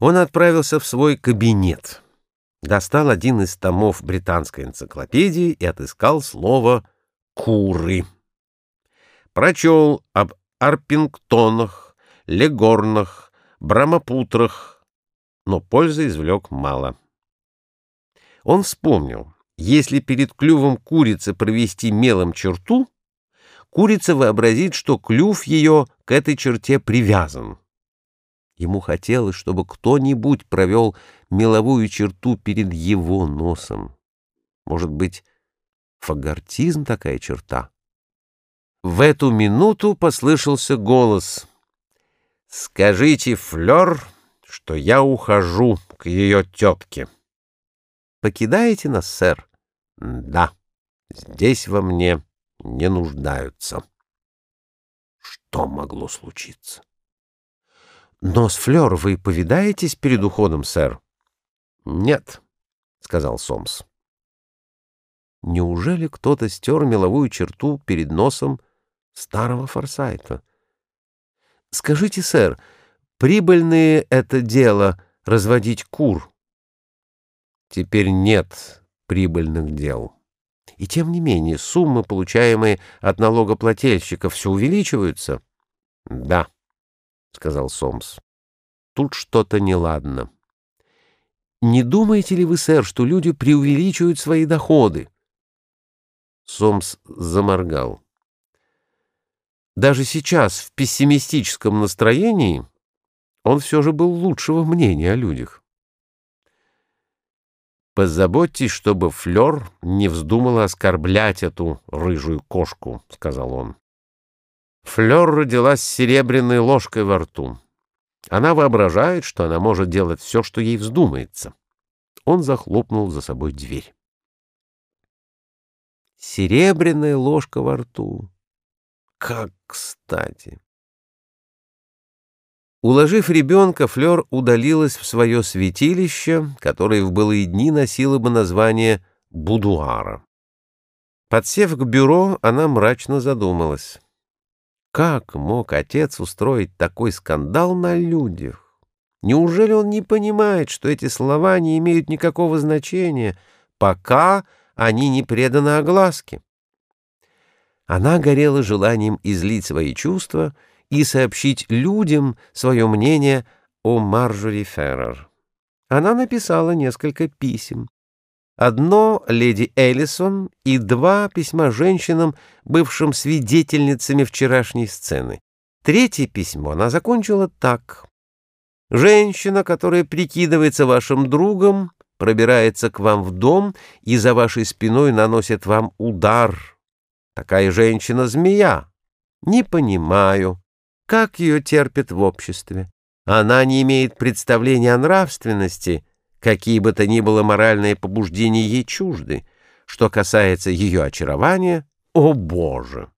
Он отправился в свой кабинет, достал один из томов британской энциклопедии и отыскал слово «куры». Прочел об арпингтонах, легорнах, брамапутрах, но пользы извлек мало. Он вспомнил, если перед клювом курицы провести мелом черту, курица вообразит, что клюв ее к этой черте привязан. Ему хотелось, чтобы кто-нибудь провел меловую черту перед его носом. Может быть, фагортизм такая черта? В эту минуту послышался голос. «Скажите, Флёр, что я ухожу к ее тетке». «Покидаете нас, сэр?» «Да, здесь во мне не нуждаются». Что могло случиться? Но с Флёр вы повидаетесь перед уходом, сэр? — Нет, — сказал Сомс. Неужели кто-то стер меловую черту перед носом старого Форсайта? — Скажите, сэр, прибыльное это дело разводить кур? — Теперь нет прибыльных дел. И тем не менее суммы, получаемые от налогоплательщиков, все увеличиваются? — Да. — сказал Сомс. «Тут что-то неладно. Не думаете ли вы, сэр, что люди преувеличивают свои доходы?» Сомс заморгал. Даже сейчас, в пессимистическом настроении, он все же был лучшего мнения о людях. «Позаботьтесь, чтобы Флёр не вздумала оскорблять эту рыжую кошку», — сказал он. Флёр родилась с серебряной ложкой во рту. Она воображает, что она может делать все, что ей вздумается. Он захлопнул за собой дверь. Серебряная ложка во рту. Как кстати! Уложив ребенка, Флёр удалилась в свое святилище, которое в былые дни носило бы название будуара. Подсев к бюро, она мрачно задумалась. Как мог отец устроить такой скандал на людях? Неужели он не понимает, что эти слова не имеют никакого значения, пока они не преданы огласке? Она горела желанием излить свои чувства и сообщить людям свое мнение о Марджори Феррер. Она написала несколько писем. Одно леди Эллисон и два письма женщинам, бывшим свидетельницами вчерашней сцены. Третье письмо она закончила так. «Женщина, которая прикидывается вашим другом, пробирается к вам в дом и за вашей спиной наносит вам удар. Такая женщина-змея. Не понимаю, как ее терпят в обществе. Она не имеет представления о нравственности» какие бы то ни было моральные побуждения ей чужды. Что касается ее очарования, о боже!